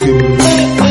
Thank you.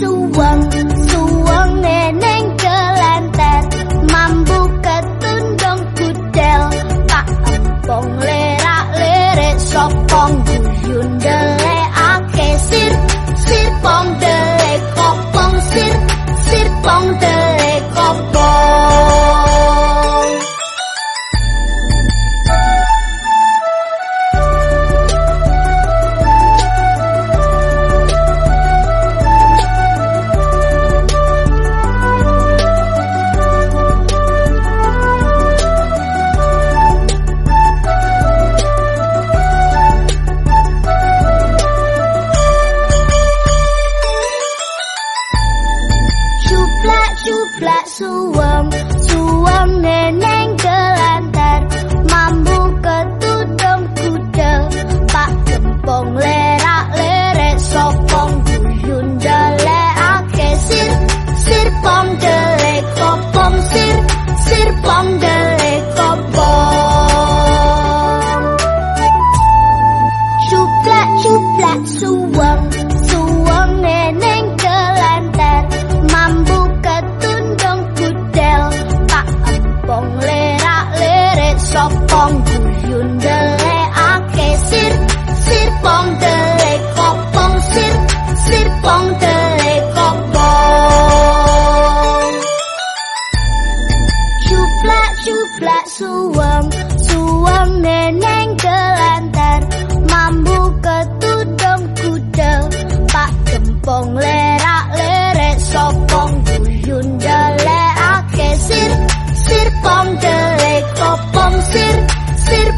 xu quần xu quần nè nè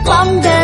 Long.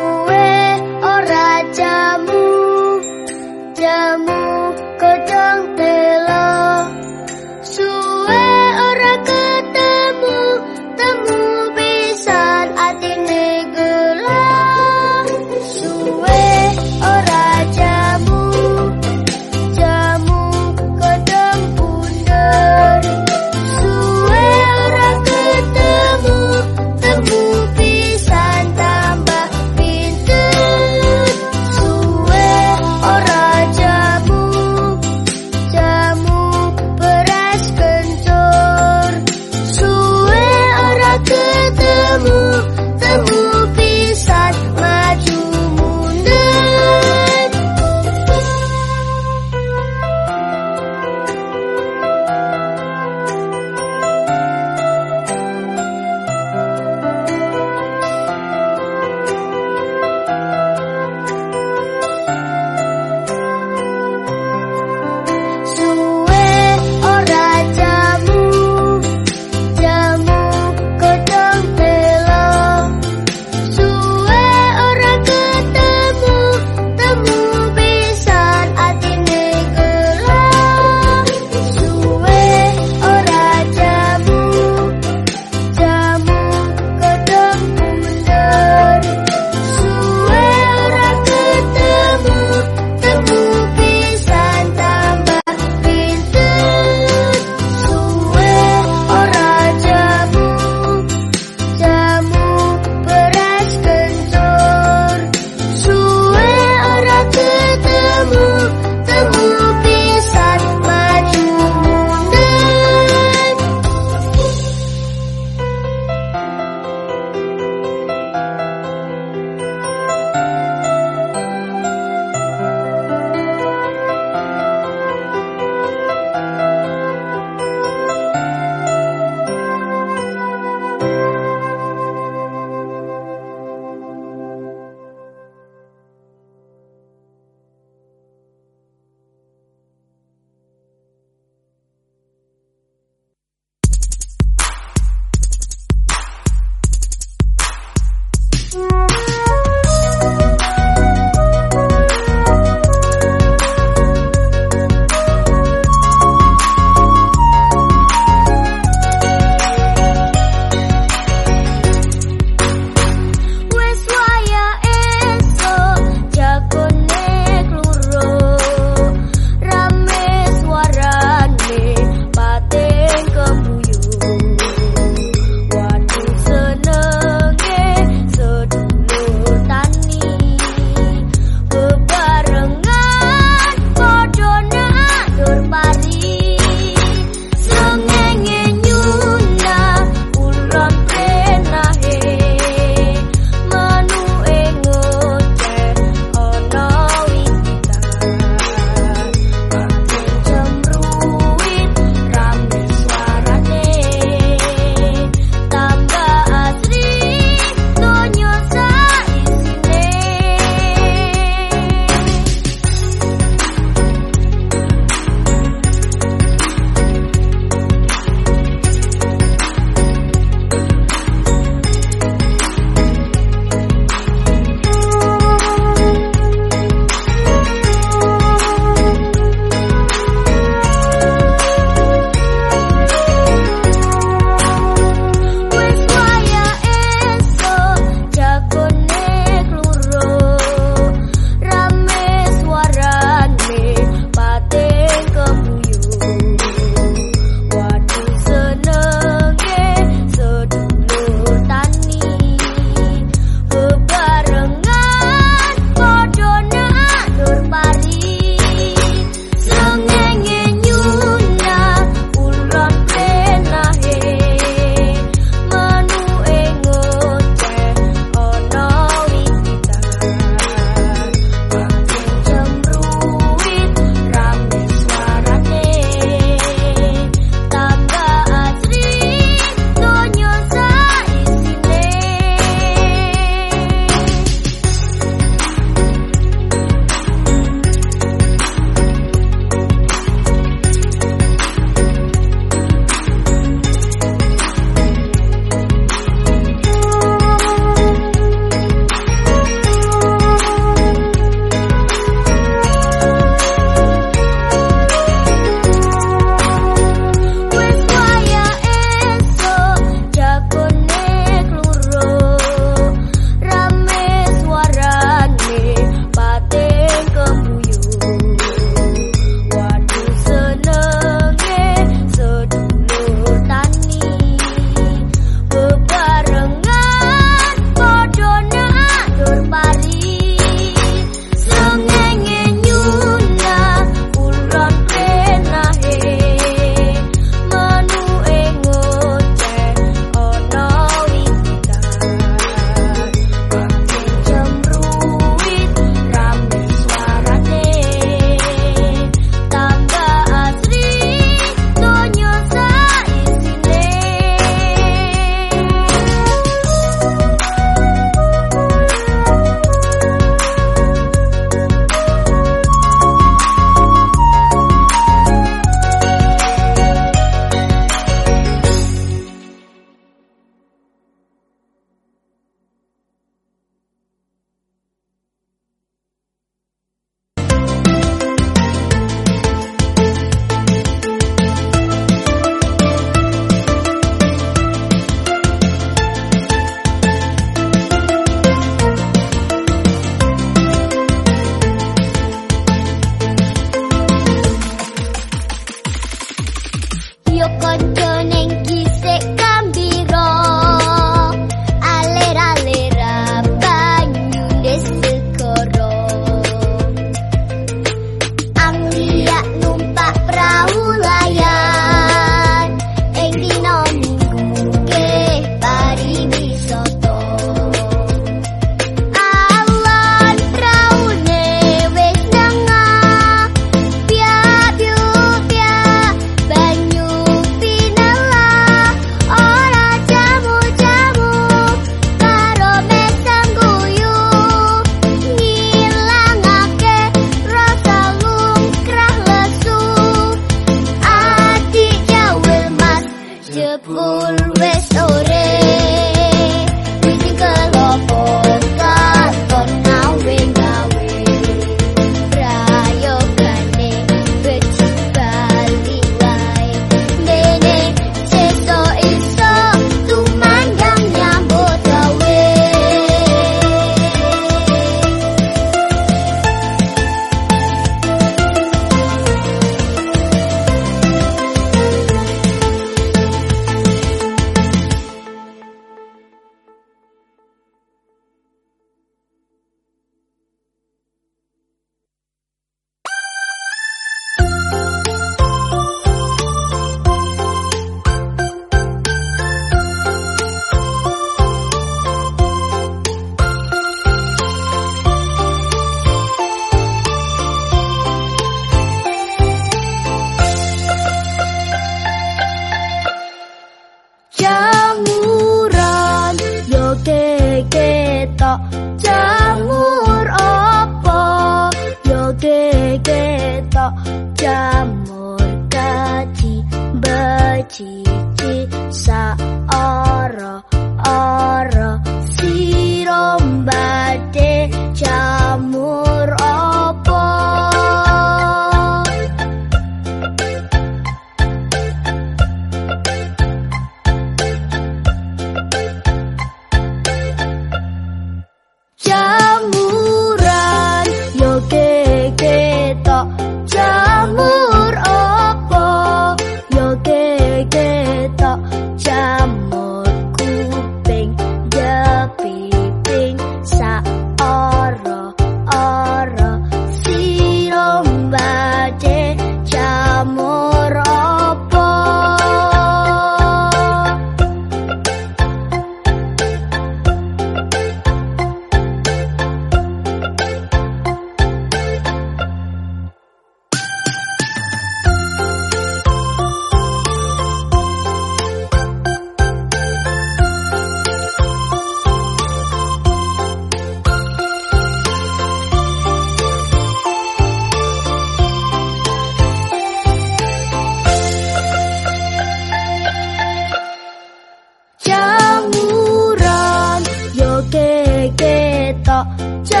这